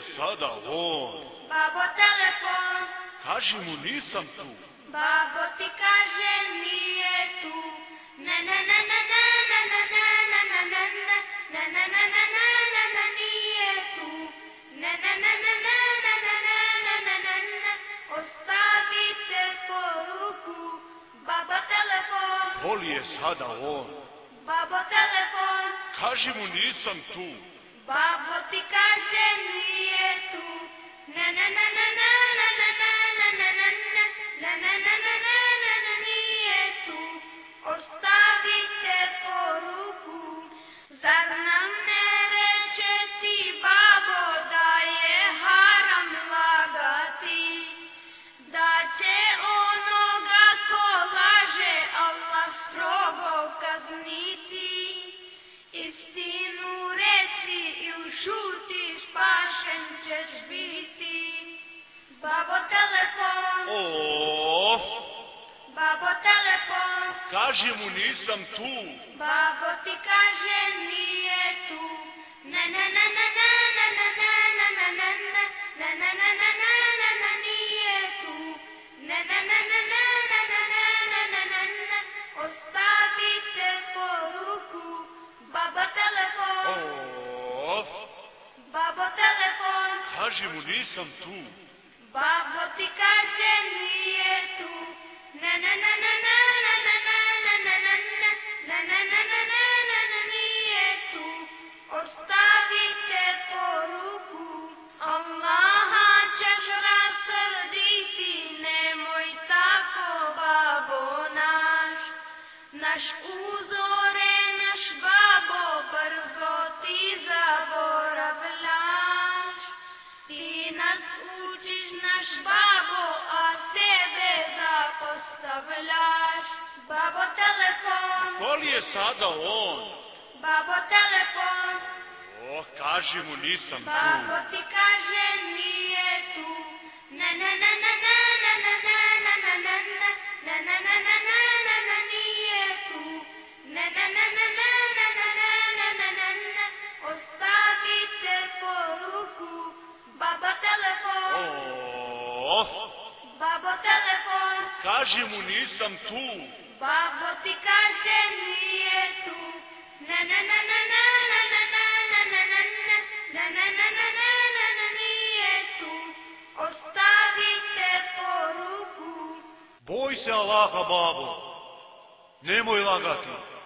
sada on. Babo telefon, Kaži mu nisam tu. babo ti kaže nije tu. Ne, ne, ne, ne, ne, ne, ne, ne, ne, ne, ne, ne, ne, ne, ne, ne, ne, ne, ne, nije tu. Ne, ne, ne, ne, ne, ne, ne, ne, ne, ne, ne, ne, ostavite poruku. Babo telefon, Voli je sada on. babo telefon, Kaži mu nisam tu. Babotika się myje tu. Biti. Babo telefon, O, babo telefon, kaži mu nisam tu. babo ti kaže nije tu. Ne, ne, ne, ne, ne, kaži mu nisam tu. babo ti kaže nije tu. Ne, ne, ne, ne, ne, ne, ne, ne, ne, ne, ne, ne, ne, ne, ne, ne, ne, ne, nije tu. Ostavite babo, a sebe zapostavljaš. Babo telefon, Voli je sada on. babo telefon, O, kaži mu nisam tu. babo ti kaže nije tu. Ne, ne, ne, kaži mu nisam tu. babo ti kaže nije tu. Ne, ne, ne, ne, ne, ne, ne, ne, ne, ne, ne, ne, ne, ne, ne, ne, ne, ne, nije tu. Ostavite poruku. Boj se Allaha, babo. Nemoj lagati.